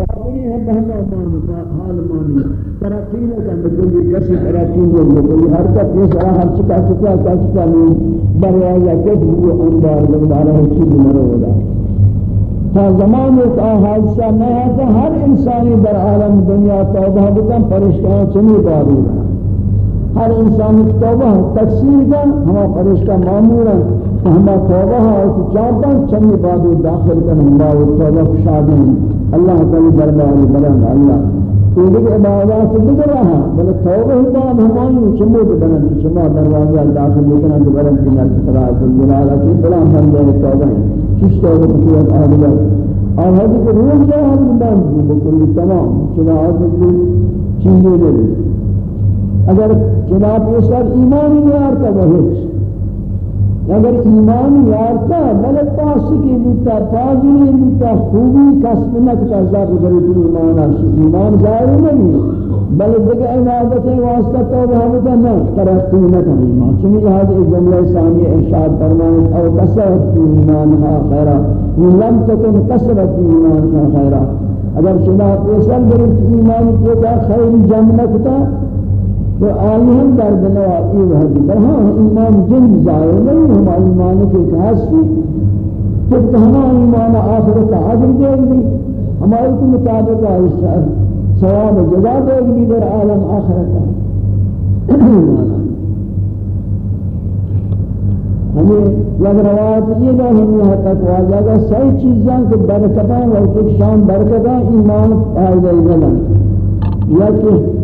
کافری ہے بہما مان حال مانی ترقی نہ کن کوئی کسی ترقی نہیں کوئی حرکت یہ سارا ہر چکا چکا کا چکا نہیں۔ دروازہ کے وہ اندر دوبارہ چیز نہ ہوگا تا زمان ایک حادثہ نہ ہے کہ ہر انسانی در عالم دنیا توبہ بکن پریشان چنی داری ہر انسان کی توبہ تکثیر کا ہما پریشان معمول ہے ہما توبہ ہے کہ چاہتا چنی بعد داخل کر اللہ توبہ شادی اللہ تعالی دربار بنا اللہ تیری عبادت سے دیگر رہا بل توبہ باب ہماری چمو بنا چما دروازہ داخل لیکن ان بلند جنات خدا جلال کی بلا ہم دے توبہ کس توبہ کی ہے اعلی اور ہم کو روز جو ہم بند بکل تمام. چنا عادت چیزیں لے اگر جناب اس پر ایمان نہیں آتا وہ اگر ایمان یارتا بل پاسکی بوتا پاجری بوتا خوبی کسب نکتا ذات ضرورت ایمان ہے ایمان ظاہر نہیں بل دیگر عبادت واسطہ تو بہتا نہ ترقی نہ کرے ایمان. چنی لحاظ ایک جملہ ثانی ارشاد فرمائے أو کسرت ایمان ہا خیرہ لم تکن کسرت ایمان ہا خیرہ اگر شما پیسل برید ایمان کو خیر جمع نکتا تو آئی ہم درد نوائی وحدی برہاں ایمان جن ظاہر نہیں ہم ایمان کے کہاستی کہ ہما ایمان آخرت عدل دے گی ہماری کے مطابق ثواب جزا دے در عالم آخرت. ہمیں لگ روایت یہ نہ ہمیں ہے تک واجہ گا صحیح چیزاں کہ برکتاں وقت شام برکتاں ایمان فائدہ نہیں یا کہ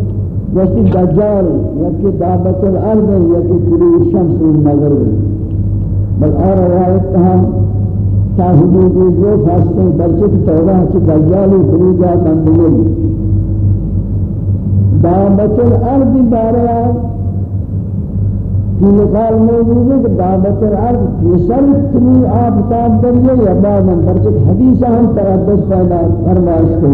یکی دجال یکی دعوت الأرض یکی طلوع شمس المغرب. بل آر روایت ہم تا حدود جو فاصلے برچے توبہ کی دجال و طلوع جا بندگی. دعوت الأرض بارہ کی مثال موجود ہے کہ دعوت الأرض یسر طلوع آبتاب دریے یا بعد برچے حدیث ہم تردد پیدا فرمائش کو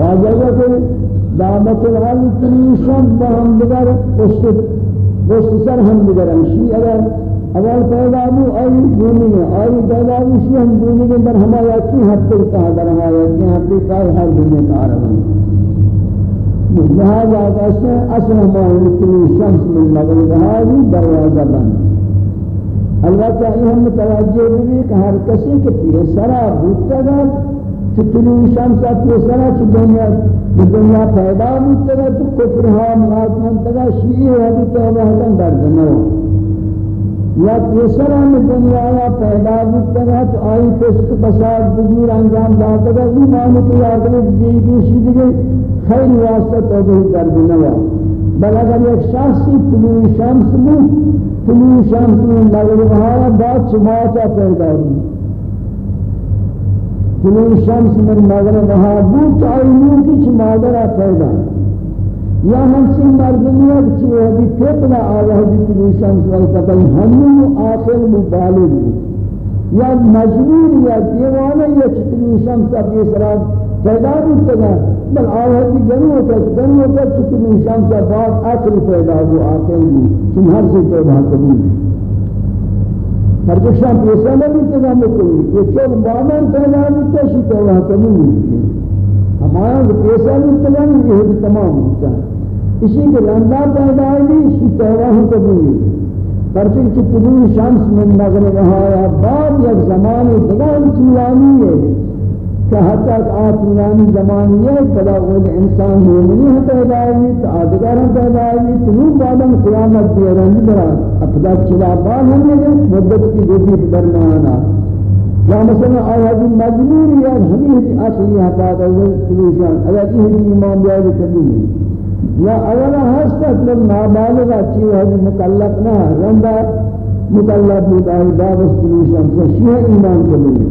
واجہ کہ دعوت العالم تنیشان با ہم دیگر پشت پشت سر ہم دیگر ہمشی اگر اول پیدا بو آئی دونی میں آئی پیدا بو شی ہم دونی در ہمارا کی حد تک در ہمارا کی حد تک کہا ہر دنیا. کا لہذا کہتے ہیں اصل ہمارے تنی شمس من مغرب ہاری دروازہ بند. البتہ یہ ہم متوجہ بھی کہ ہر کسی کے پیے سرا بھوکتا گا طلوع شمس اپنے چی دنیا دنیا پیدا مسترا تو کفر ہا مناسبان تگا شیئی ہا دی توبہ ہتن در دنو یا تیسرا میں دنیا یا پیدا مسترا تو آئی پشت بسار بگیر انجام داتا گا ایمان کی یادنے دیدی شیدگی خیر واسطہ توبہ در دنو بل اگر ایک شخصی طلوع شمس بود طلوع شمس بود مغرب ہا بعد شما تا پیدا بود چنین شمس من مغرب ها بود آینون کی چه مادر پیدا. یا همچین مردمیت چه هدی تپلا آوه دی چنین شمس والکتن همین آخر مبالغ بود. یا مجبور یا دیوانه یا چنین شمس اب اسراب پیدا بود کنا بل آوه دی گنو کس گنو کس چنین شمس بعد آخر پیدا بود آخر بود. چون هر سی پیدا کبود ہر جشن پیسہ نہ دیتے گا کوئی یہ چوک بامان پہلا دیتا شیتا ہوا کمی نہیں ہمارا جو پیسہ دیتے گا نہیں یہ تمام ہوتا اسی کے لندہ پیدا ہے شیتا ہوا ہم کمی نہیں پرچن کی طلوع شمس میں مغرب ہے بعد یک زمان بلند طولانی ہے کہ حتی آتولانی زمانی ہے بلا اول انسان مومنی ہے پیدا ہے تو آدگار پیدا ہے طلوع بعدم قیامت دیرانی برات اپدا چلا بال ہم نے مدت کی دوسری درمیانا یا مثلا آیات مجبور یا ہمیں اصلی حتا سلوشان اگر یہ ایمان بیاد کبھی یا اولا ہستت لگ نابالغ اچھی ہے مکلف نہ رندہ مکلف بھی دار سلوشان سے شیعہ ایمان کبھی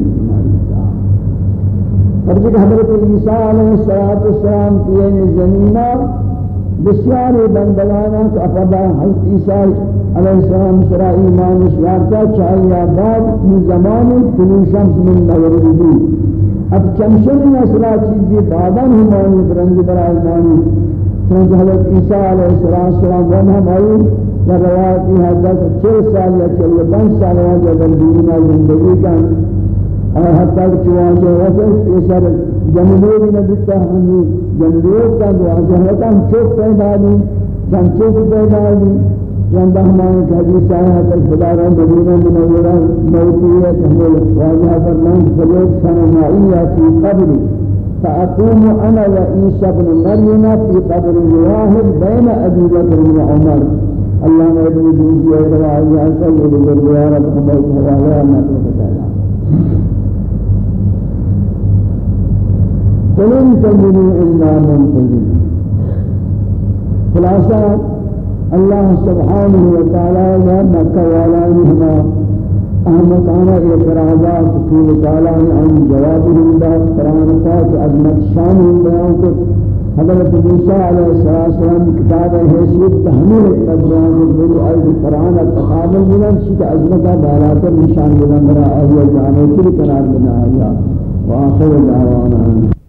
اور جب حضرت عیسیٰ علیہ السلام کی زمینہ بسیار بندگانا کہ افضا حضرت عیسیٰ علیہ السلام سرا ایمان شیارتا چاہیے آباد من زمان طلوع شمس من مغرب دی. اب چمشن أصلا چیزی بادن ہمانی برنگ برا ایمانی. چونکہ حضرت عیسیٰ علیہ السلام ون ہمائی یا روایتی حضرت چھ سال یا چلیے پانچ سال وہاں جب دنیا زندگی کا اور حتی کہ چواں جو ہے اس جنبوری نبیتا ہمی جنبوری کا دعا جہتا ہم چوک پیدا لی جن چوک پیدا لی حدیث آیا ہے کہ خدا را مدینہ منورہ موتیت ہمیں واجہ فرمان فلوک سنمائیہ فی قبری. فأقوم أنا وإيسى بن مريم في قبر واحد بين أبي بكر وعمر اللهم ابن دوسي أدعى يا سيد الجوار محمد وعلى ما تعالى فلن تجدوا إلا منتظر خلاصة الله سبحانه وتعالى مكة وعلانهما أهمت أنا إعتراضات في تعالى عن جوابه الله قرآن پاک عظمت شان بیان کو حضرت موسیٰ علیہ السلام کتاب حیثیت تحمیل قدران بل عز قرآن تقابل بلند شک عظمت بالاتر نشان بلند را آئیہ جانے کل قرار بنا. آیا وآخر دعوانا.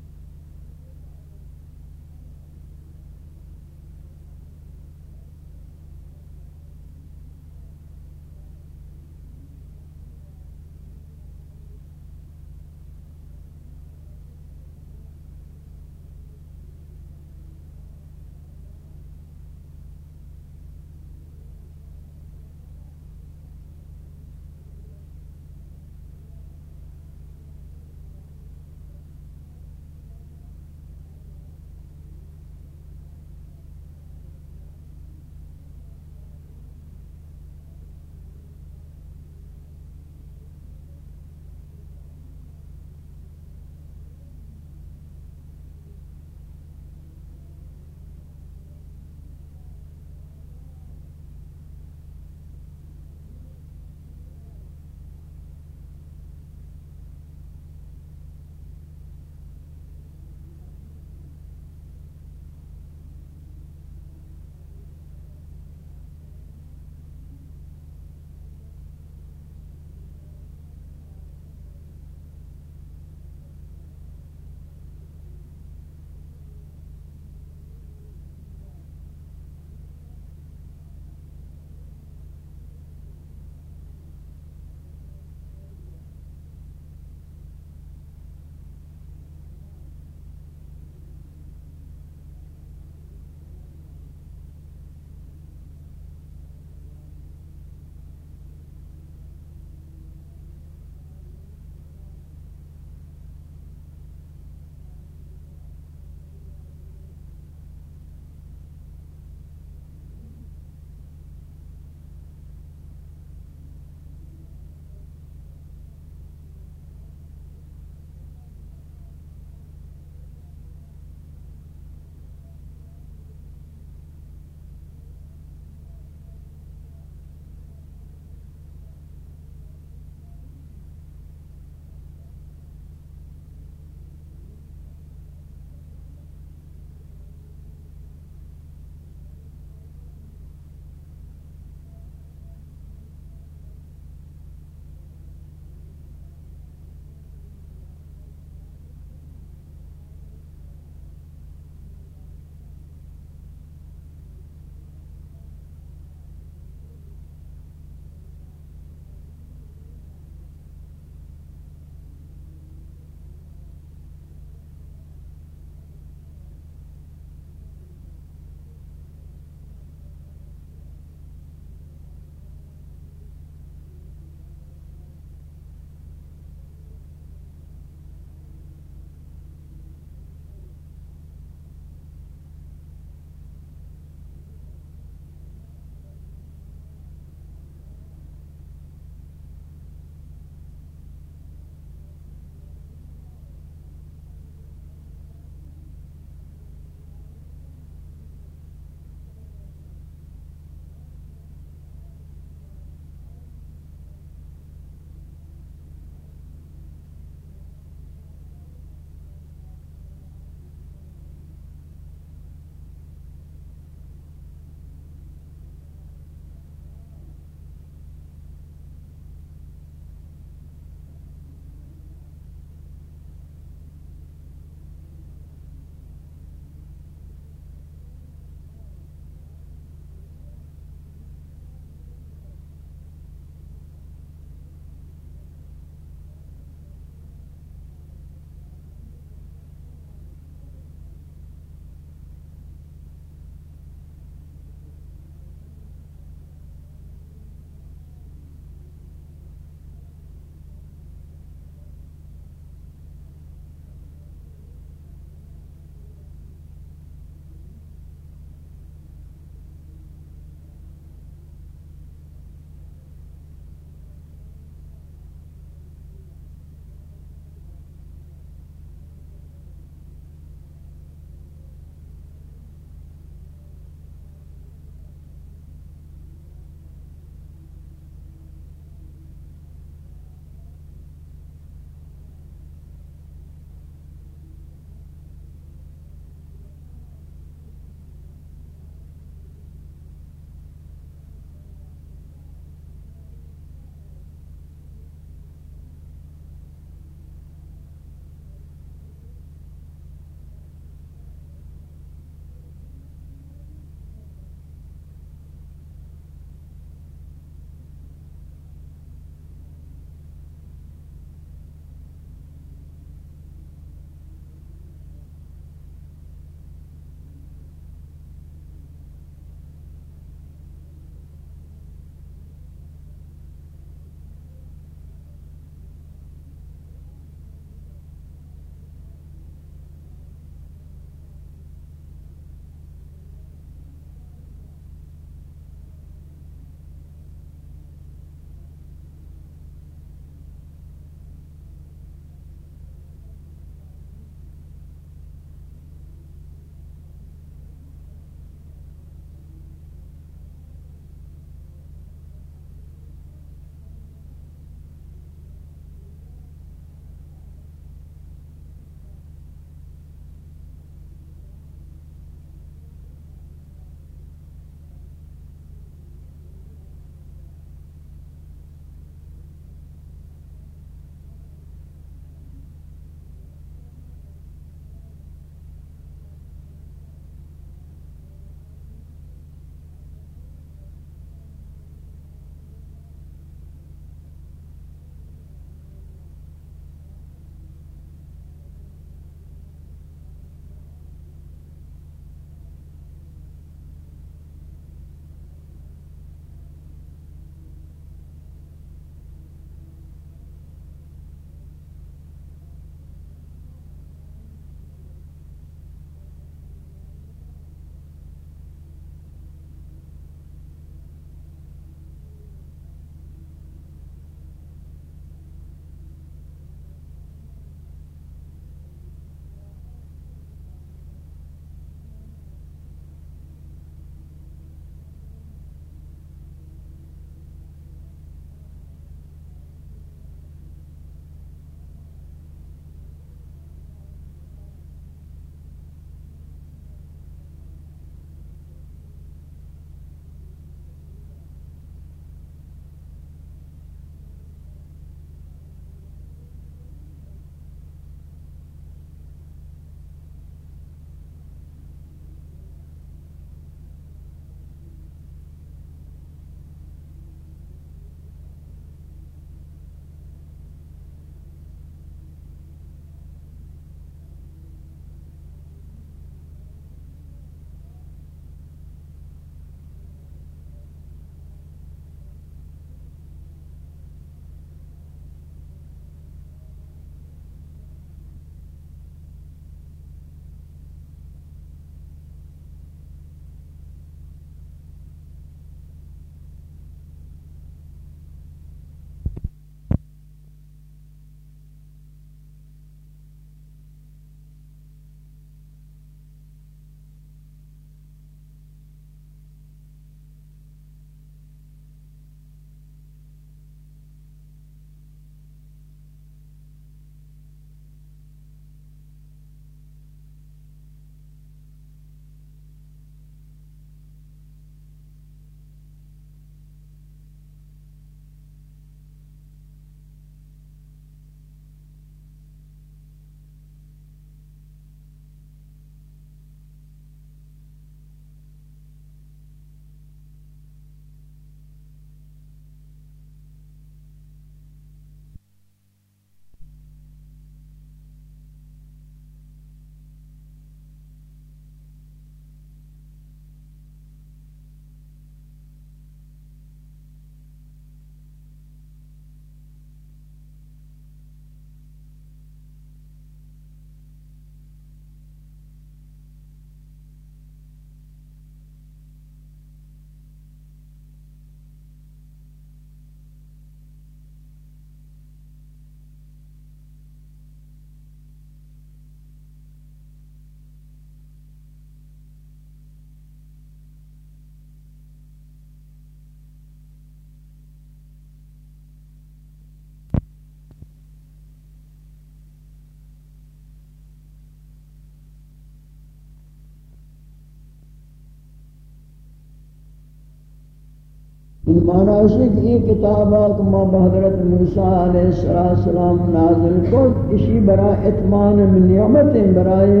ان معنی ہے کہ یہ کتاب ما بحضرت موسیٰ علیہ السلام نازل کو اسی برا اتمان من نعمتیں برائے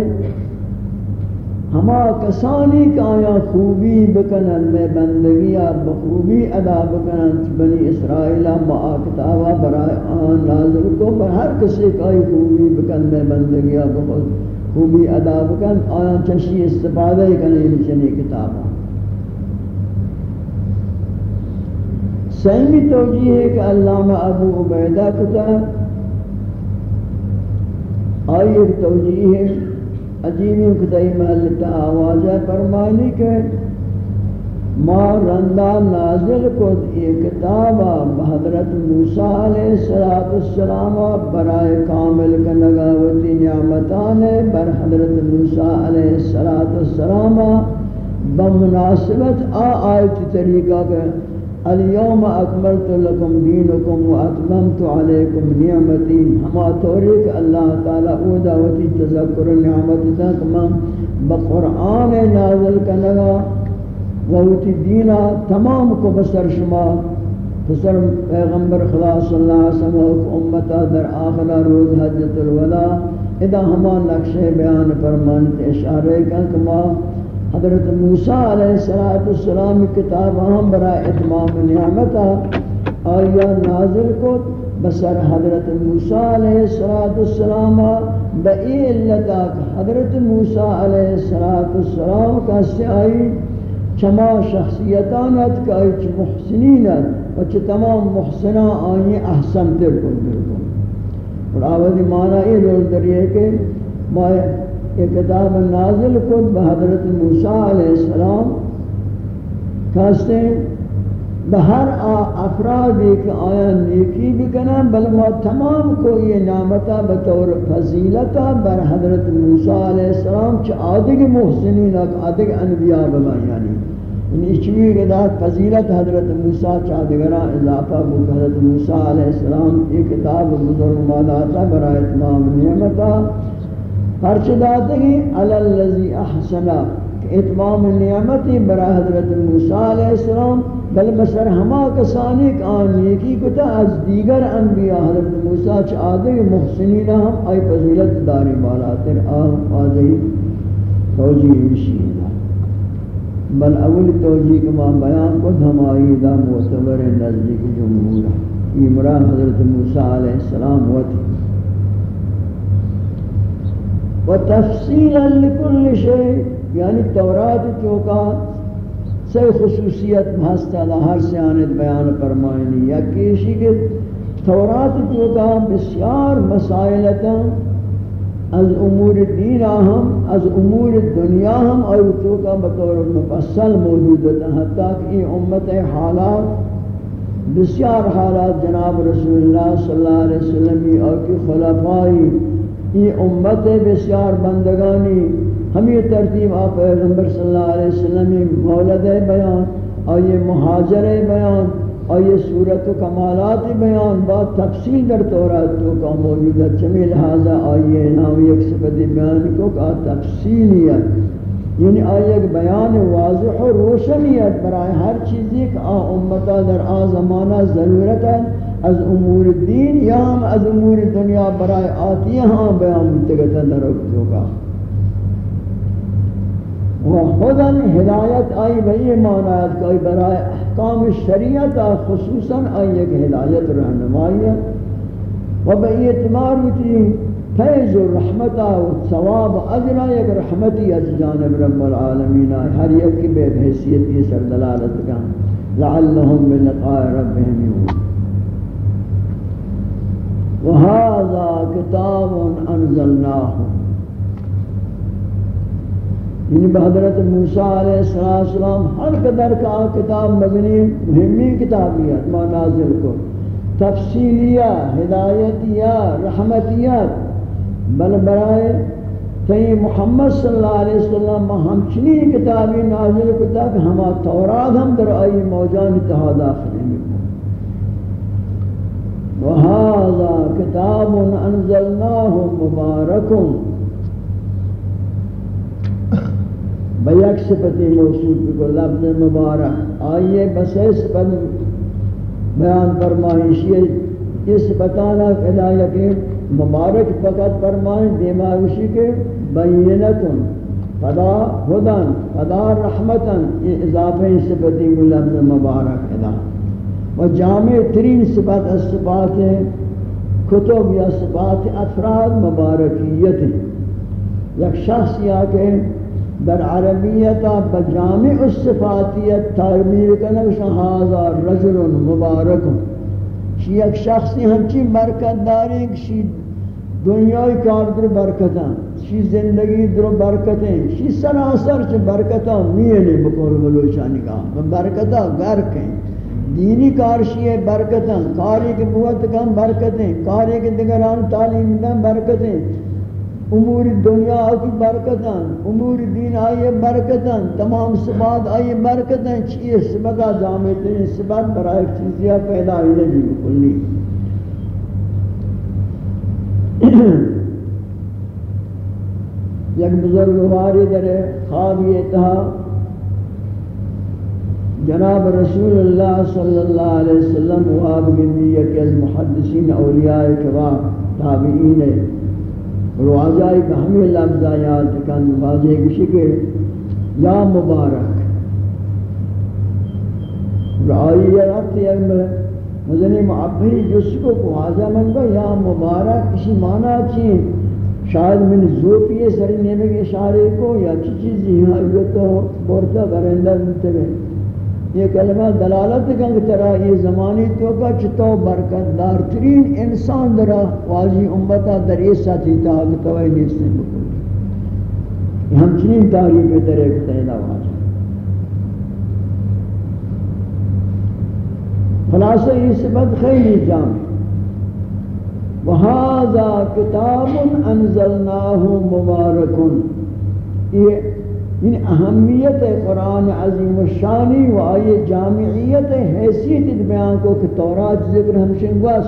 ہما کسانی کا آیا خوبی بکنن، میں بندگی بخوبی ادا بکنن، بنی اسرائیل ما کتابا برائے آن نازل کو پر ہر کسی کا خوبی بکن، میں بندگی خوبی ادا بکن، آیا چشی استفادہ کرنے چنی کتابا۔ سہمی توجیہ ہے کہ علامہ ابو عبیدہ کتا آئی ایک توجیہ ہے۔ عجیبی کتائی محلتا آوازہ فرمانی کہ ما رندہ نازل کد یہ کتابہ بحضرت موسیٰ علیہ السلام برائے کامل کا نگاوتی نعمتان بر حضرت موسیٰ علیہ السلام بمناسبت آ، آیت طریقہ کہ اليوم اکملت لکم دینکم و اتممت علیکم نعمتی ہما توریک اللہ تعالی او دعوتی تذکر نعمت تک من بقرآن نازل کنگا ووتی دینا تمام کو بسر شما. بسر پیغمبر خدا صلی اللہ علیہ وسلم و امتا در آخر روز حجت الولا. ادا ہما نقش بیان فرمانت اشارے کنکما. حضرت موسیٰ علیہ السلام کتاب ہم برا اتمام نعمتا آیا نازل کو بسر حضرت موسیٰ علیہ السلام بئی علتا حضرت موسیٰ علیہ السلام کا سے آئی چما شخصیتانت کا ایچ محسنینت و چھ تمام محسنہ آئی احسن تر کن در کن اور آوازی معنی یہ دول در یہ کہ یہ کتاب نازل کو بحضرت موسیٰ علیہ السلام کہتے ہیں بہر افراد ایک آیا نیکی بکنا بل ما تمام کو یہ نعمتا بطور فضیلتا بر حضرت موسیٰ علیہ السلام چھ آدھگ محسنین، آدھگ انبیاء بما یعنی ان اچوی کے داد فضیلت حضرت موسیٰ چاہدگران اضافہ کو حضرت موسیٰ علیہ السلام یہ کتاب بزرگ ماداتا برای اتمام نعمتا ہر چداتگی علی اللذی احسنا اتمام نعمتی برا حضرت موسیٰ علیہ السلام، بل بسر ہما کسانی آن نیکی کتا از دیگر انبیاء حضرت موسیٰ چھ آدھے محسنین ہم آئی فضیلت داری بالاتر آہم آدھے توجیہ مشیدہ بل اول توجیہ کما بیان کو ہم آئی دا معتبر نزدیک جمہورہ یہ حضرت موسیٰ علیہ السلام وطی و تفصیلا لکل شئی یعنی تورات چوکا سے خصوصیت ہستا دا ہر سیانت بیان فرمائنی، یا کیشی کہ تورات چوکا بسیار مسائلتا از امور دین ہم از امور دنیا ہم اور چوکا بطور مفصل موجود ہے حتیٰ کہ یہ امت حالات بسیار حالات جناب رسول اللہ صلی اللہ علیہ وسلم اور کی خلفائی یہ امت بسیار بندگانی، ہمیں ترتیب آپ پیغمبر صلی اللہ علیہ وسلم مولد بیان، اور یہ مہاجر بیان، اور یہ صورت و کمالات بیان، بات تفصیل در تورات تو کا موجود ہے چمی لہذا آئیے نام یک صفت بیان کو کا تفصیلیت یعنی آئیے ایک بیان واضح و روشنیت برای ہر چیزی کہ آ امتا در آ زمانہ ضرورت ہے۔ از امور دین یا ہم از امور دنیا برائے آتی ہاں بیان متگتا درکت ہوگا۔ و خودن ہدایت آئی بئی معنیت کہ برائے احکام شریعت خصوصا آئی ایک ہدایت رہنمائی و بئی اعتمار ہوتی فیض و رحمت و ثواب اجرا ایک رحمتی از جانب رب العالمین ہر یک کی بے حیثیت یہ سردلالت کا۔ لعلهم بلقاء ربهم يوم وهذا كتاب انزلناه یعنی بحضرت موسیٰ علیہ السلام ہر قدر کا کتاب مبنی مہمی کتابیت ما نازل کو. تفصیلیہ، ہدایتیہ، رحمتیت. بل برائے تئی محمد صلی اللہ علیہ وسلم ہم چنی کتابی نازل کو تک ہما تورات ہم در آئی موجان اتحاد آخر وهذا كتاب انزلناه مبارك. بیک صفتی موصول کو لفظ مبارک. آئیے بس صفت بیان فرمائشی اس بتانا کہ کہ مبارک فقط فرمائیں دیماوشی کے بینتن. فدا ہدن فدا رحمتن. یہ اضافہ صفتی کو لفظ مبارک ادا. و جامع ترین صفت الصفات کتب یا صفات افراد مبارکیت یک شخص یا کہ در عربیت بجامع الصفاتیت تعمیر کنگ شہازہ رجل مبارک شی یک شخصی ہمچی برکت داری شی دنیای کار در برکتاں شی زندگی در برکتیں شی سراسر چھ برکتاں میلی بکول ملوچانی کا برکتاں گرکیں دینی کارشی ہے، برکتاں۔ کاری کے بوت کم برکتیں۔ کاری کے دگران تعلیم دن برکتیں۔ امور دنیا کی برکتاں۔ امور دین آئیے برکتاں۔ تمام سبات آئیے برکتاں۔ چیئے سبقہ جامع ترین سبات برای چیزیاں پیدا ہی جی، نہیں۔ کلی یک بزرگ واری در خوابی اتحا جناب رسول اللہ صلی اللہ علیہ وسلم واب گندی یکی از محدثین اولیاء کبا تابعین روازائی کہ ہمیں لفظ آیات کن واضح کشی کے، یا مبارک۔ رعائی یا رفت یک مزنی معبری جس کو کوازہ من گا یا مبارک، کسی معنی چین شاید من زوپی سری نیمے کے اشارے کو یا چی چیزی یہاں یہ تو بورتا برندہ ملتے گئے یہ کلمہ دلالت کن کہ ترا یہ زمانی تو چتو برکت دار ترین انسان درا واجی امتا در اس ساتھی تا توئی نیست بکل یہ ہم چنین تعریف ترے کتینا واجی خلاصہ یہ سبت خیلی جامع۔ وَهَذَا كِتَابٌ أَنزَلْنَاهُ مُبَارَكٌ یہ ان اہمیت قرآن عظیم الشانی و آئی جامعیت حیثیت بیان کو کہ تورات ذکر ہم شنگوس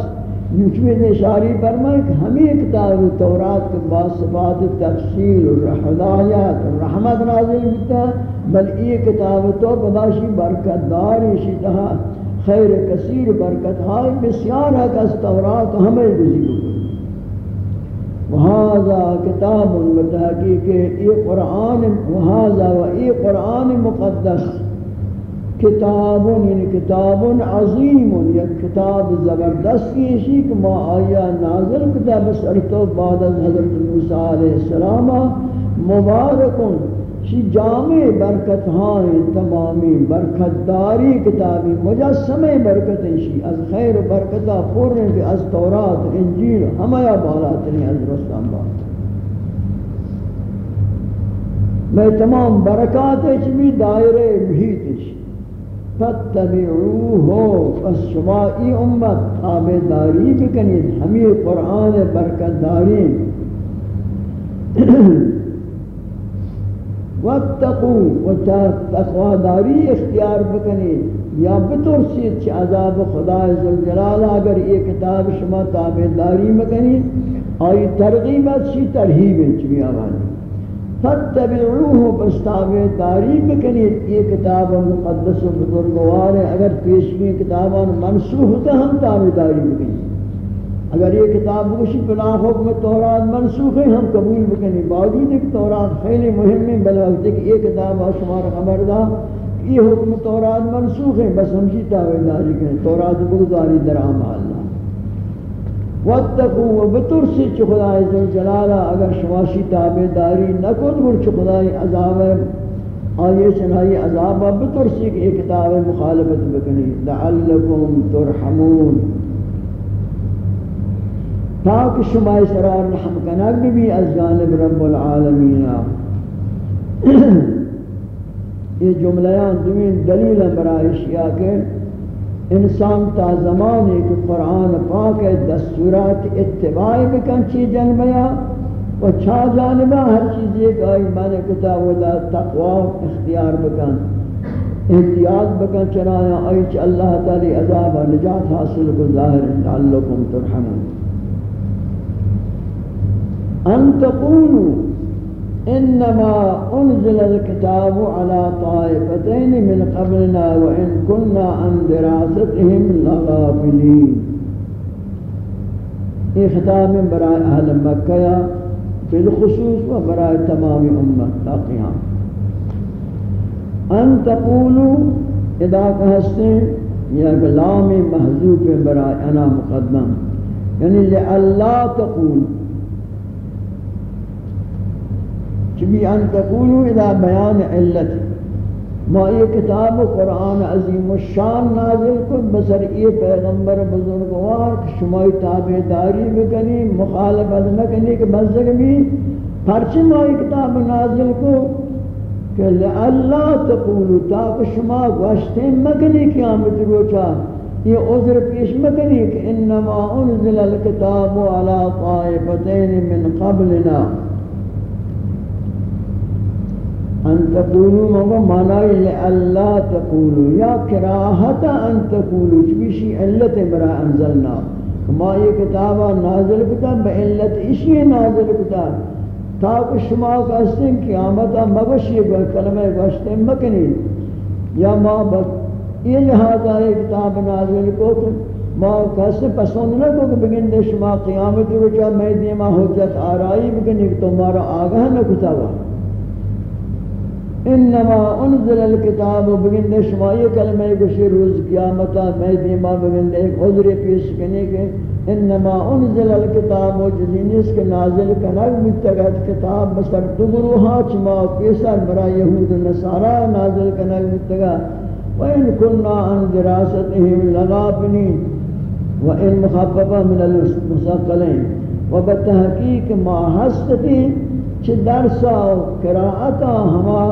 یوچوی نے اشاری فرمائے کہ ہمیں کتاب تورات کے باصفات تفصیل ہدایات رحمت نازل ہوتا بل یہ کتاب تو بداشی برکت داری شدہ خیر کثیر برکت ہائی بسیار ہے کہ اس تورات ہمیں بزیگو وهذا كتاب متحقق، یہ قرآن، وهذا و یہ قرآن مقدس. کتاب یعنی کتاب عظیم، یا کتاب زبردست کی کہ ما آیا نازل کتاب سرتو بعد از حضرت موسی علیہ السلام مبارکون شی جامع برکت ہاں تمامی برکت داری کتابی مجسم برکت شی، از خیر و برکتا پورن کہ از تورات، انجیل ہمایا بالاتنی از رستان بات میں تمام برکات چمی دائرے محیط شی فتبعوہو پس شما ای امت تابداری بکنید، ہمیں قرآن برکت داری. واتقوا وتقوا داری اختیار بکنی یا بترسید چه عذاب خدا عزوجلال اگر یہ کتاب شما تابعداری مکنی، آئی ترغیب اچھی ترہیب چمی آوانی؟ فتبعوه پس تابعداری بکنید، یہ کتاب مقدس و بزرگوار ہے، اگر پیشوی کتابان منسوخ ہوتا، ہم تابعداری بکنید اگر یہ کتاب بوشی بنا حکم تورات منسوخ ہے، ہم قبول بکنی باوجود ایک تورات خیلی مهم ہے بلوقت کہ یہ کتاب شمار خبر دا یہ حکم تورات منسوخ ہے، بس ہم جیتا ہوئے داری کریں تورات بگزاری در آمال واتقوا وبترسی چ خدا عز جلالہ اگر شواشی تابع داری نہ کو تو چ خدا عذاب آئیے چنائی عذاب، بترسی کہ یہ کتاب مخالفت بکنی۔ لعلکم ترحمون۔ تاک شما اسرار رحم کنک بھی از جانب رب العالمین. یہ جملیاں دوین دلیل برایش یا کہ انسان تا زمانے کہ قرآن پاک دستورات اتباع بکن چی جنبیا و چھا جانبا ہر چیز ایک آئی مانے کتاب دا تقوی اختیار بکن احتیاط بکن چنایا آئی چھ اللہ تعالی عذاب نجات حاصل گزاہر لعلکم ترحمون. أن تقولوا إنما أنزل الكتاب على طائفتين من قبلنا وإن كنا عن دراستهم لغافلين. یہ خطاب برائے اہل مکہ بالخصوص و برائے تمام امت تا قیام أن تقولوا إذا کہستے یا غلام محذوف برائے أنا مقدم. یعنی لئلا تقول چبی ان تقولوا اذا بیان علت. ما یہ کتاب قرآن عظیم الشان نازل کن، بسر یہ پیغمبر بزرگوار شمائی تابعداری بکنی، مخالفت نکنی کہ بزرگ بھی پرچی ما یہ کتاب نازل کو کہ اللہ تقولوا تاک شما گوشتے مکنی قیامت روچا، یہ عذر پیش مکنی کہ انما انزل الكتاب على طائفتين من قبلنا. ان تقولوا مگو معنی لئلا تقولوا. یا کراہت ان تقولوا چبیشی علت برا انزلنا. ما یہ کتابہ نازل کتا با علت اسی نازل کتا تاکہ شما کہستے ہیں قیامتا مگوشی گوئی کلمہ گوشتے مکنی. یا ما بک یہ لہذا یہ کتاب نازل کو ما کہستے پسند نہ کو کہ بگن دے شما قیامت رچا میں دیما حجت آرائی بکنی کہ تمہارا آگاہ نہ کتا ہوا. انما انزل الكتاب بگندے شمائی کلمہ گوشی روز قیامتا میں دیما بگندے ایک عذر پیش کرنے کے انما انزل الكتاب جزینیس کے نازل کنگ متگت کتاب بسر دگروہا چما پیسر برا یہود نصارا نازل کنگ متگا وَإِن كُنَّا عَن دِرَاسَتِهِمْ لَغَافِلِينَ وَإِن مُخَفَّفَ مِنَ الْمُسَقَّلَيْنِ وَبَتَحْقِيقِ مَا حَسْتَتِهِمْ چھ درسا و قراءتا ہما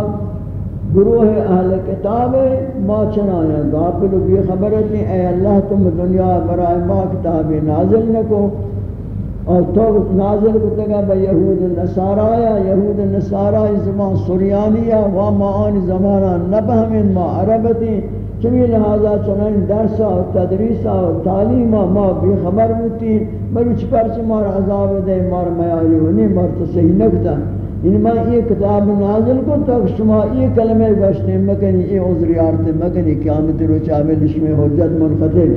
گروہ اہل کتاب ما چنایا غافل بھی خبرتی، اے اللہ تم دنیا برائے ما کتاب نازل نکو۔ اور تو نازل کتگا با یہود نصارایا یہود نصارائی زمان سریانیا و ما آن زمانا نبہمین، ما عربتی چمی لہذا چنین درسا و تدریسا و تعلیما ما بی خبر ہوتی مروچ پرچ مار عذاب دے، مار میاری ونی، مار تو نکتا ان میں یہ کتاب نازل کو تک شما یہ کلمہ گوشتے مکنی یہ عذری آرتے مکنی، قیامت رو چاہمیں لشم حجت منفتح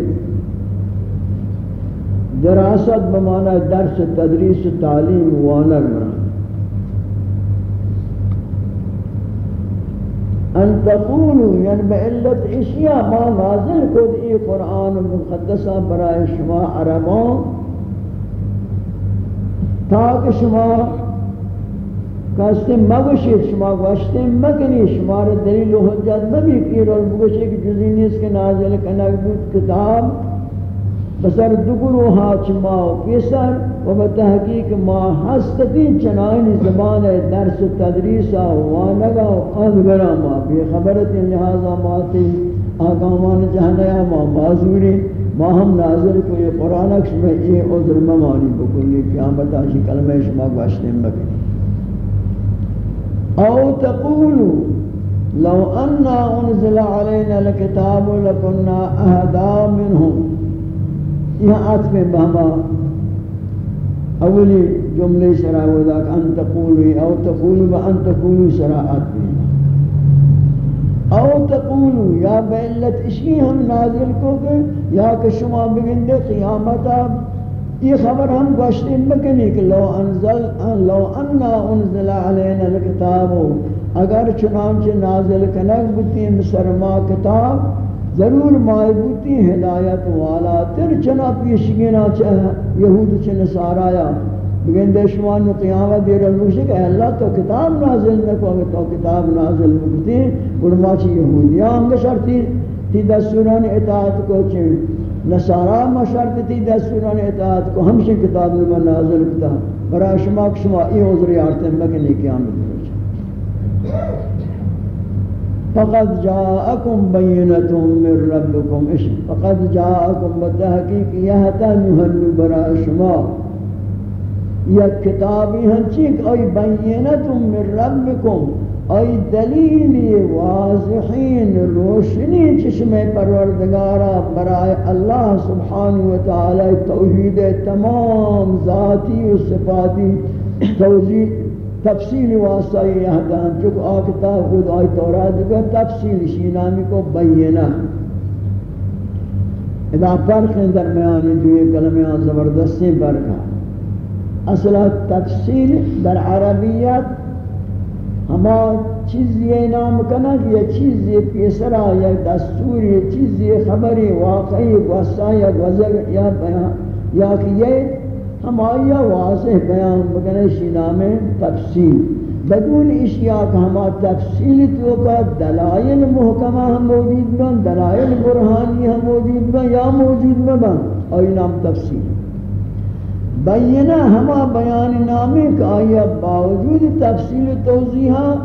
دراست بمانا درس تدریس تعلیم وانر مران ان تقولوا یعنی بعلت اشیاء ما نازل کد ای قرآن مقدسہ برای شما عربان تاک شما کہستے مگوشید شما گوشتے مکنی شما را دلیل و حجت مبی کی رول بگوشے کہ جزی نیس کے نازل کنک بود کتاب، بسر دگرو حاچما و پیسر۔ و بتحقیق ما ہستتی چنائن زبان درس و تدریس و وانگا و قدگرا ما. بی خبرت لہذا ماتی آقامان جہنیا ما معذوری. ما ہم ناظر کو یہ قرآن اکش میں یہ عذر ممانی بکلی قیامت آشی کلمہ شما گوشتے مکنی او تقولو لو انا انزل علینا لکتاب لکننا اہدا منہم یہ عطف بہما اولی جملے سرا ودا کہ ان تقولوا او تقولوا وان تقولوا سرا عطف او تقولوا یا بعلت اشی ہم نازل کو کہ یا کہ شما بگندے قیامت یہ خبر ہم گوشتے مکنی کہ لو انزل، لو انا انزل علینا الکتاب۔ اگر چنانچہ نازل کنک بتی مصر ما کتاب ضرور مائبوتی ہدایت والا، تر چنا پیشگینا چاہ یہود چھ نصارایا بگن دشوان قیامت دیر المشک اے اللہ تو کتاب نازل نکو اگر تو کتاب نازل مکتی برما چی یہودیاں ہم شرطی تی دستوران اطاعت کو چھ نصارا ما شرط تی دستوران اطاعت کو ہمشن کتاب نما نازل کتا برای شما کشما ای عذری آرتے مکنی قیامت دیر فقد جاءكم بينة من ربكم. ايش فقد جاءكم بتحقيق يهتا نهل برا شما. یا کتابی ہنچیک ای بینت من ربکم، ای دلیلی واضحین روشنی چشم پروردگارا برای اللہ سبحانہ وتعالی توحید تمام ذاتی و صفاتی توجیح تفصیل واسطہ یہ حدان چکو آکتا خود آئی تورات کا تفصیل شینامی کو بینہ اذا فرق درمیان دوی کلمہ زبردستی برکا اصلا تفصیل در عربیت ہما چیزی نام کنا کہ یہ چیزی پیسرا یا دستور یہ چیزی خبری واقعی گزر یا بیان یا کہ یہ ہم ہمایا واضح بیان بکنے نام تفصیل۔ بدون اشیاء کا ہما تفصیل تو کا دلائل محکمہ ہم موجود بن دلائل برہانی ہم موجود بن یا موجود بن اور نام تفصیل۔ بینہ ہما بیان نامی کا آیا باوجود تفصیل توضیحہ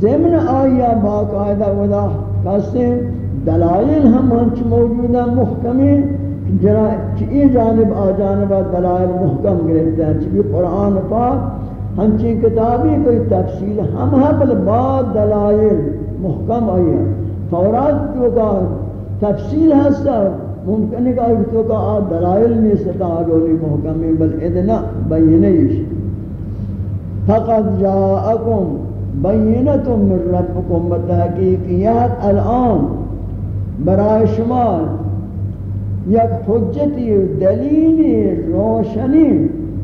ضمن آیا باقاعدہ ودا کسے دلائل ہم ہنچ موجودہ محکمی چی جانب آ جانب دلائل محکم گرفتے ہیں چی قرآن پاک ہنچی کتابی کوئی تفصیل ہم ہیں بل بعد دلائل محکم آئی ہیں فورات تو کا تفصیل ہستا ممکن ہے کہ تو کا دلائل میں ستا آگولی محکم بل ادنا بینیش فقط جاءکم بینت من ربکم، بتحقیقیات الان برای شما یک حجتی دلیلی روشنی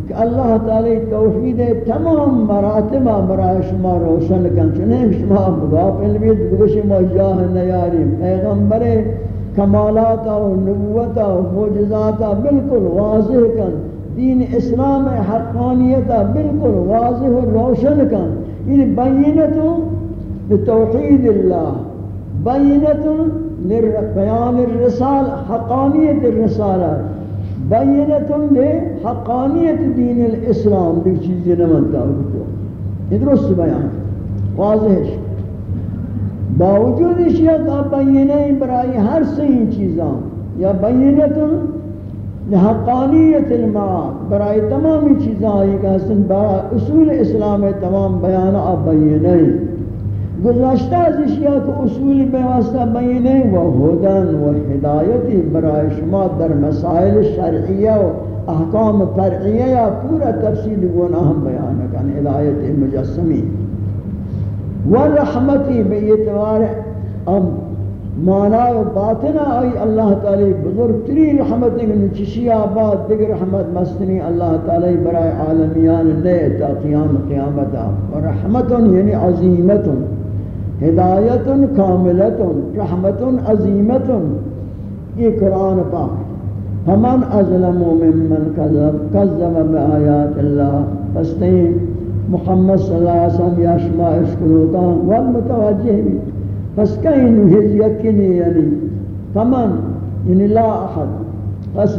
کہ اللہ تعالی توحید تمام مراتبہ برای شما روشن کن. چنین شما مغافل بید بگوش ما جاہ نیاریم پیغمبر کمالات و نبوت و موجزات بالکل واضح کن. دین اسلام حقانیت بالکل واضح و روشن کن. یعنی بینتو بتوحید اللہ بینتو بیان الرسال حقانیت الرسالات بینتن لے حقانیت دین الاسلام دیکھ چیزی نمانتا ہوگا یہ درست بیان واضح باوجود اشیاء کا بینیں برائی ہر صحیح چیزاں یا بینتن لحقانیت المعاد برائی تمامی چیزاں یہ کہ حسن برا اصول اسلام تمام بیان آپ بینیں گزشتہ از اشیاء کو اصول بے بینے و ہدن و ہدایتی برای شما در مسائل شرعیہ و احکام فرعیہ یا پورا تفصیل گناہ بیان کن، ہدایت مجسمی. و رحمتی بے اعتبار ام مانا و باطنہ آئی اللہ تعالی بزرگتری رحمت اگر چشی آباد، دیگر رحمت مستنی اللہ تعالی برای عالمیان نئے تا قیام قیامتا و رحمتن یعنی عظیمتن ہدایت کاملت رحمت عظیمت یہ قرآن پاک۔ فمن ازلم ممن کذب کذب بآیات اللہ فستین محمد صلی اللہ علیہ وسلم یا شما اشکروکا والمتوجہ بھی پس کہیں نوحیز یکنی یعنی۔ فمن یعنی لا احد۔ پس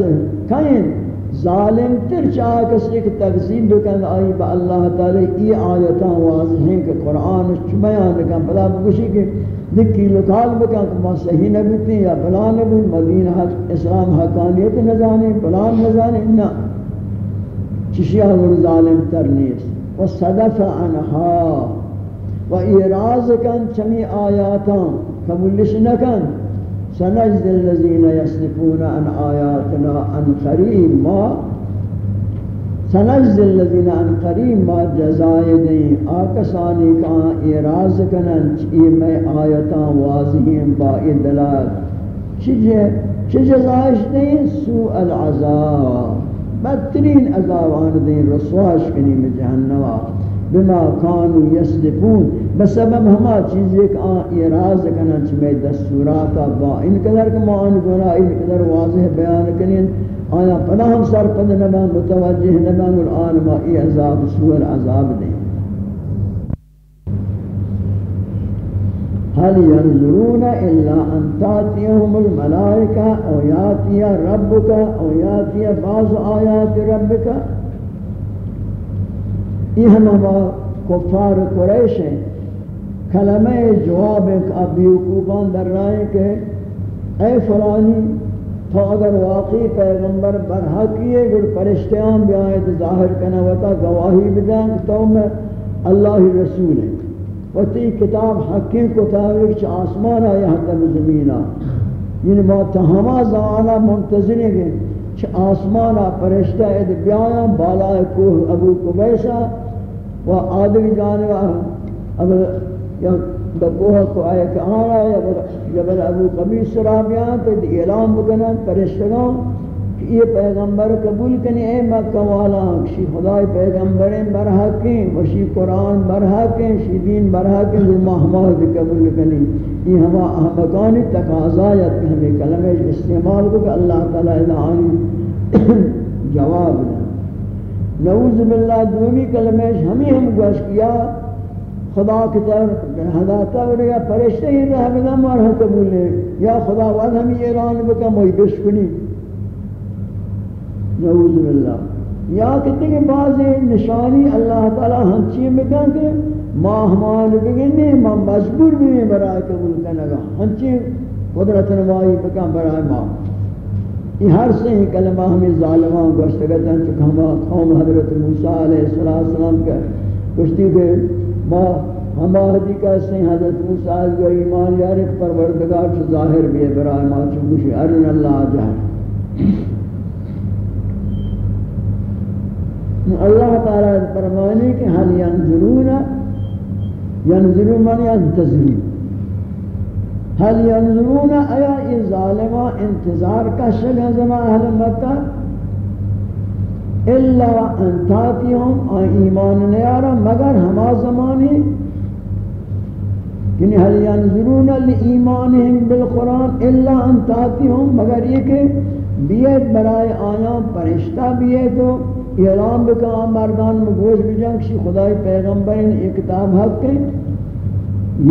کہیں ظالم تر چاہ کسی کہ تقسیم بکن آئی با اللہ تعالی ای آیتاں واضح ہیں کہ قرآن بیان بکن پدا بکشی کہ دکی لکال بکن کہ ما صحیح نبیتی یا بلان نبی مدینہ حق، اسلام حقانیت نزانے بلان نزانے نا چشیہ ور ظالم تر نیست۔ و صدف عنہا۔ و ایراز کن چمی آیاتاں قبولش نکن۔ سنجد الذين يصدفون عن آياتنا عن قريب ما سنجد الذين عن قريب ما جزائے دیں آکسانی کا اعراض کنن چی میں آیتاں واضحیں با دلال. چی جزائش دیں سوء العذاب. بدترین عذاب آن دیں رسواش کنی میں جہنم. بما كانوا يصدقون بسبب ہما چیز ایک آن اعراض کنا چمی دستوراتا با ان قدر کہ معان گنا ان قدر واضح بیان کنین آیا پناہ ہم سر پد نبا متوجہ نبا الان ما ای عذاب سور عذاب دیں هل ينظرون الا ان تاتيهم الملائكه أو ياتي ربك أو ياتي بعض ايات ربك یہ ہم کفار قریش ہیں کلمہ جواب ایک ابی حقوقان در رائے کہ اے فلانی، تو اگر واقعی پیغمبر برحقی گر پرشتیان بھی آئے ظاہر کنا وطا گواہی بدن تو میں اللہ رسول ہے۔ وطی کتاب حقی کو تاریخ چھ آسمان آیا حقم زمینہ یعنی بات تہما زمانہ منتظر ہے کہ آسمانہ پرشتہ اد بیاں بالا کوہ ابو قبیسہ و آدمی جانب اب یا دبوہ کو آئے کہ آنا یا جبل ابو قبیس سرابیان تو اعلام بکنن پرشتگان کہ یہ پیغمبر قبول کنی، اے مکہ والا، شی خدای پیغمبریں برحقیں وشی قرآن برحقیں شی دین برحقیں جو محمد قبول کنی۔ یہ ہما احمقانی تقاضایت کہ ہمیں کلمہ استعمال کو کہ اللہ تعالیٰ ادعانی جواب دیں نعوذ باللہ، دومی کلمہ ہمیں ہم گوش کیا خدا کی طرف ہدایت اور یا فرشتے ہی رہ بنا مار قبول لے یا خدا واد ہم ایران بکا، موئی بشکنی۔ نعوذ باللہ۔ یا کہتے کہ بعض نشانی اللہ تعالی ہم چیئے میں کہتے کہ ما ہمان بگنے ما مجبور بھی برای قبول کرنگا ہم چیئے قدرت نوائی بکن برای ما۔ یہ ہر سے ہی کلمہ ہمیں ظالمان گوشتگتا ہیں چکہ ہم قوم حضرت موسیٰ علیہ السلام کا گوشتی کہ ما ہماری جی کا سے حضرت موسیٰ جو ایمان یارک پروردگار چو ظاہر بھی برای ما چکوشی ارن اللہ جہر اللہ تعالی فرمانے کہ حل ينظرون؟ ينظرون من ينتظرون؟ هل ينظرون؟ ایا یہ ظالمہ انتظار کا شگہ زما اہل مکہ؟ الا ان تاتیہم ایمان نیارا مگر ہما زمانی. یعنی هل ينظرون لإيمانهم بالقرآن الا ان مگر یہ کہ بیت برائے آیاں پرشتہ بیت ہو اعلان بکا، مردان مگوش بجنگ شی، خدای پیغمبر ان کتاب حق کے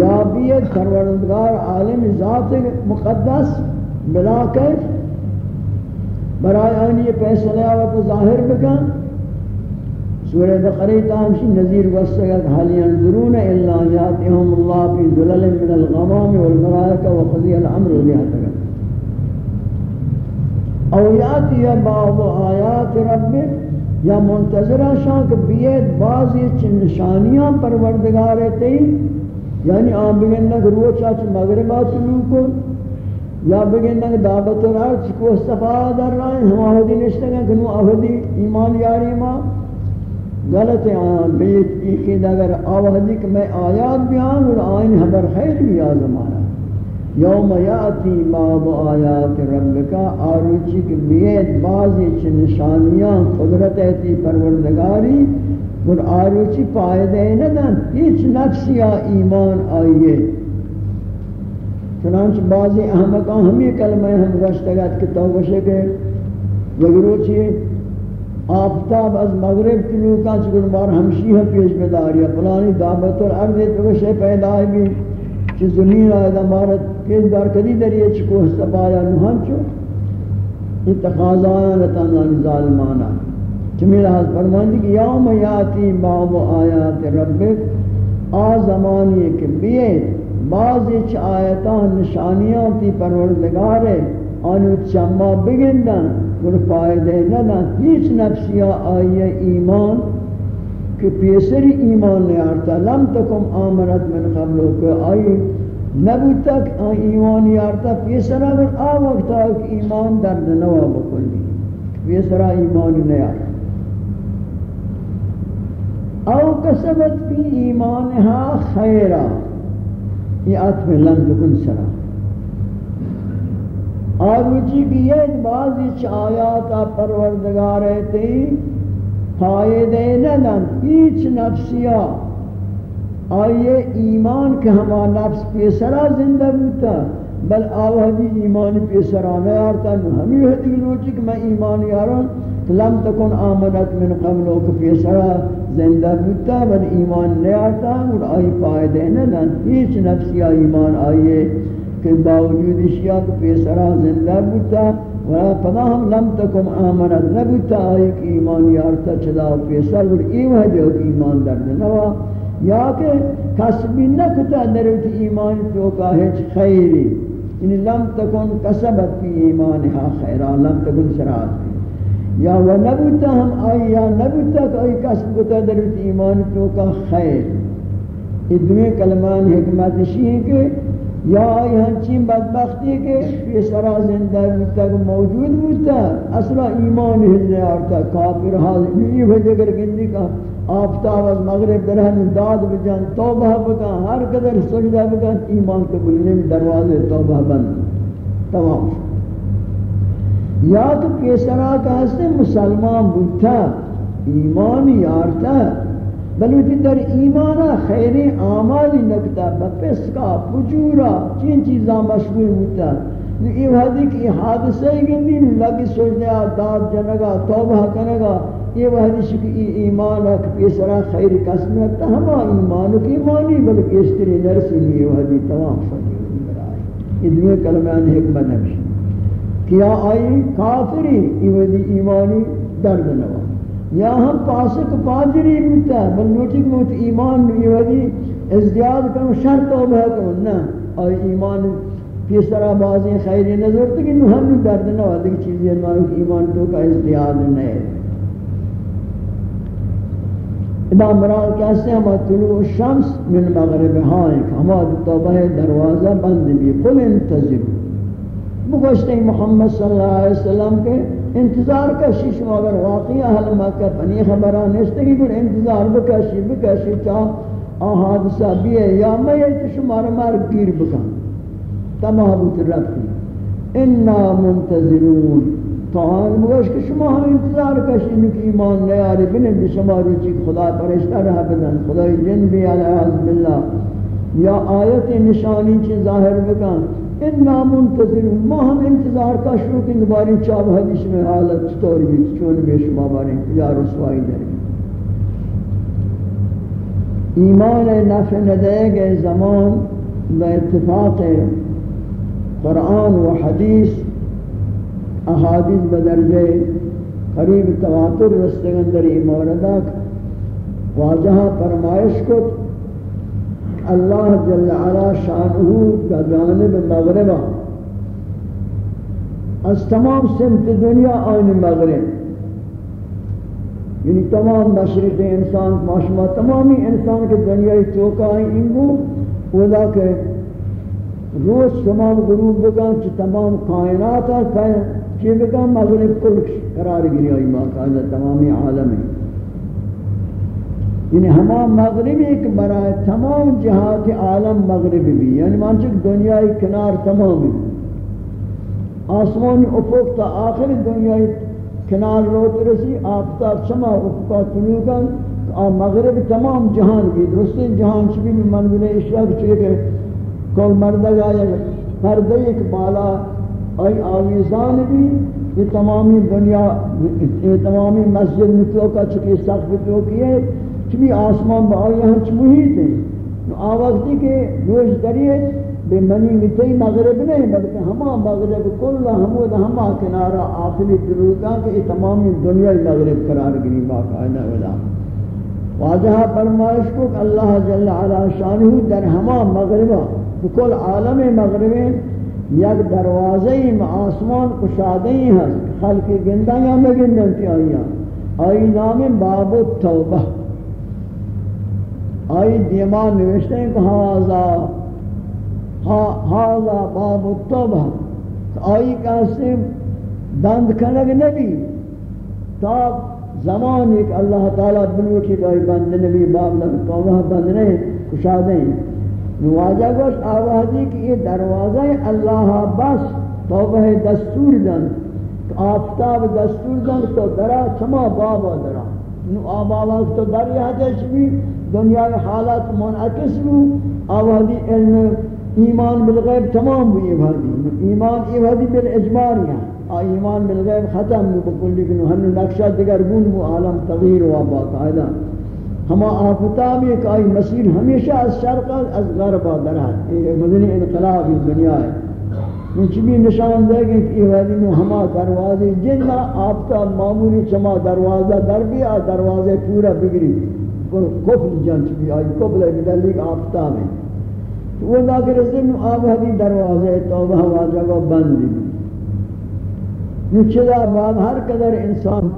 یا بیت پروردگار عالم ذات مقدس، بلا کر برای آن یہ فیصلہ و ظاہر بکا سورہ بقرہ تامشی نظیر وسگت حال ينظرون الا یاتهم اللہ فی ظلل من الغمام والملائکہ وقضی الامر لیاتک او یاتی بعض آیات ربک یا منتظر شان کہ بیت بعضی چ نشانیاں پروردگار تے یعنی آن بگن نہ روچا چ مغربا طلوع کو یا بگن نہ دعوت رات کو استفادہ در رہے ہیں ہم اہدی نشتے ہیں کہ نو اہدی ایمان یاری ماں غلط آن بیت کی اگر آوہدی کہ میں آیات بیان اور آئین حبر خیر بھی آزمانا یوم یاتی بعض آیات ربک، آروچی کہ بیت بعضی چھ نشانیاں قدرت ایتی پروردگاری، اور آروچی پائدے ندن، ہیچ نفسی ایمان آئیے۔ چنانچہ بعضی احمقاں ہمیں کلمہ ہم گشتگت کہ توقشے کے وگروچی آفتاب از مغرب تلوکا چکر مار ہمشی ہے پیش بداری پلانی دعوت اور الارض توقشے پیدا ہے بھی۔ چی زمین آئیدہ مارت کس دار کدی در یہ چکو استفایا نوہن چو۔ یہ تقاضایا لتنان ظالمانا چمی لحظ فرماندی کہ یوم یاتی بعض آیات ربک۔ آ زمانی کہ بیئے بعض اچ آیتان نشانیاں تی پروردگارے، آنو چما بگندن گر فائدے ندن ہیچ نفسیہ آئیے ایمان، کہ پیسری ایمان نہیں آرتا، لم تکم آمنت من قبلو کہ آئی نبود تک ایمان یارتا پیسرا اگر آ وقت آئے ایمان درد نوا بکلی، پیسرا ایمان ہاں نیار او کسبت فی ایمانها خیرا یہ عطف لم تکن سرا۔ آروچی کی جی یہ بعضی چاہیاتا پروردگار تی فائدے ندن ہیچ نفسیہ۔ آئیے ایمان کہ ہما نفس پیسرا زندہ بوتا، بل آوہدی ایمان پیسرا نیارتا ہمی حدی لوچی کہ میں ایمان یاران لم تکن آمنت من قبلو کہ پیسرا زندہ بوتا بل ایمان نیارتا اور آئی فائدے ندن ہیچ نفسی ایمان آئیے کہ باوجود اشیاء کہ پیسرا زندہ بوتا و پدا ہم لم تکن آمنت نبوتا آئی کہ ایمان یارتا، چدا و پیسر اور ایوہ دے ایمان درد نوا یا کہ کسبی نکتا درت ایمان تو کا ہیچ خیری ان لم تکن کسبت فی ایمانها خیرا، لم تکن شرات یا و نبوتا ہم آئی یا نبوتا کہ آئی کسب کتا درت ایمان تو کا خیر. ادوی کلمان حکمت شیئے کہ یا آئی ہنچین بدبختی کہ یہ سرا زندہ بودتا کہ موجود بودتا اصلا ایمان ہلنے آرتا، کافر حاضر یہ وجہ گر گندی کا آفتاب از مغرب درہن داد بجان توبہ بکن ہر قدر سجدہ بکن، ایمان قبول نہیں دروازے توبہ بند. تمام یا تو پیسرا کا ہستے مسلمان بودتا ایمان یارتا بلوٹی در ایمان خیر آمالی نکتا بپسکا پجورا چین چیزاں مشغول ہوتا یہ وحدی کی حادثہ ہی گندی لگی سوچنے داد جنگا، توبہ کنگا یہ وحدی شکی ایمان اک پیسرا خیر قسم رکھتا ہما ایمان کی ایمانی بلکہ اس طرح نرسی میں یہ وحدی تمام فقیر برائی یہ دوئے کلمیان حکمت نمشی کیا آئی کافری یہ ایمانی درد نوا یا ہم پاسق پاجری بیتا ہے، بل نوٹی موت ایمان یہ ازدیاد کرو شر توبہ کرو نا آئی ایمان پیسرا بازی خیری نظر تکی نو ہم درد نوا دیکھ چیزی ایمان تو کا ازدیاد نہیں ادا مراد کہتے ہیں؟ ہم طلوع الشمس من مغرب ہائیں ہما توبہ دروازہ بند بھی، قل انتظر بگوشتے محمد صلی اللہ علیہ وسلم کے انتظار کا شیش اگر واقعی اہل مکہ پنی خبران استگی پر انتظار بکشی بکشی، چاہ آن حادثہ بھی ہے یا میں یہ شمار مار گیر بکن۔ تمام بوت رفتی انا منتظرون۔ فہان مگوش کہ شما ہم انتظار کشی نکی ایمان نیاری بنید شما روچی خدا پرشتہ رہا بدن، خدای جن بھی علیہ عزم اللہ یا آیت نشانی چی ظاہر بکن۔ انا منتظر ما ہم انتظار کا شروع کی دوباری چاب حدیث میں حالت چطور بھی چون بھی شما باریں یا رسوائی در ایمان نفع ندے گئے زمان با اتفاق قرآن و حدیث احادیث بدرجے قریب تواتر رستگن در موردہ واجہ فرمائش کو اللہ جل علا شانہو کا جانب مغربہ از تمام سمت دنیا آئین مغرب۔ یعنی تمام مشرق انسان ماشما تمامی انسان کے دنیای توقع آئین انگو اولا کہ روز تمام غروب بگن چی تمام کائنات ہے کہ بگا مغرب کل قرار گری ہوئی باقاعدہ تمامی عالم ہے یعنی ہما مغرب ایک برائے تمام جہات عالم مغرب بھی یعنی مانچک دنیای کنار تمام ہے آسمان افق تا آخر دنیای کنار روت رسی آفتاب چما افقا تنوکن آ مغرب تمام جہان بھی، درست جہان چبی میں منزل اشیاء چکے کہ کل مردگا یا پردے ایک بالا ای آویزان بھی، یہ تمامی دنیا، یہ تمامی مسجد نکلو کا چکی سقف تو کیے چمی آسمان با آئی ہم چمحیط ہیں؟ آوازی کے روش دریئے بے منی متی مغرب نہیں، بلکہ ہما مغرب کل حمود ہما کنارہ آخری دلوکا کہ تمامی دنیا مغرب قرار گری باقاعدہ ولا۔ واضح فرمائش کو کہ اللہ جل علا شانہ در ہما مغربہ کل عالم مغربیں یک دروازه ای آسمان کشاده ای هست خلق گندن یا مگندن تی آیا آئی نام باب التوبه آئی دیمان نوشتے ہیں کہ ہاذا ہاذا باب التوبه آئی کہتے بند کنگ نبی۔ تا زمان ایک اللہ تعالی بنوٹی کہ بند نبی، باب توبہ بند نہیں کشاده ہیں۔ نواجہ گوش آوازی کہ یہ دروازہ اللہ بس، توبہ دستور دن۔ آفتاب دستور دن تو درا چما بابا درا۔ نو آبابا تو در یادش بھی دنیا حالات منعکس بھی آوازی علم، ایمان بالغیب تمام بھی یہ ایمان یہ بھادی بالاجمار ہے. ایمان بالغیب ختم بھی بکلی کنو ہنو نقشہ دیگر گون بھی عالم تغییر و باقاعدہ ہما آفتاب ایک آئی مسیر ہمیشہ از شرق از غرب در ہے مدنی انقلاب دنیا ہے. نچ بھی نشان دے گی کہ یہ وادی میں ہما دروازے جن کا معمولی چما دروازہ در بھی آ دروازے پورا بگری کفل جن چکی آئی، کفل ہے بدلی آفتاب ہے۔ وہ ذاکر زن آبادی دروازے توبہ واجہ کو بند دی نچلا بعد ہر قدر انسان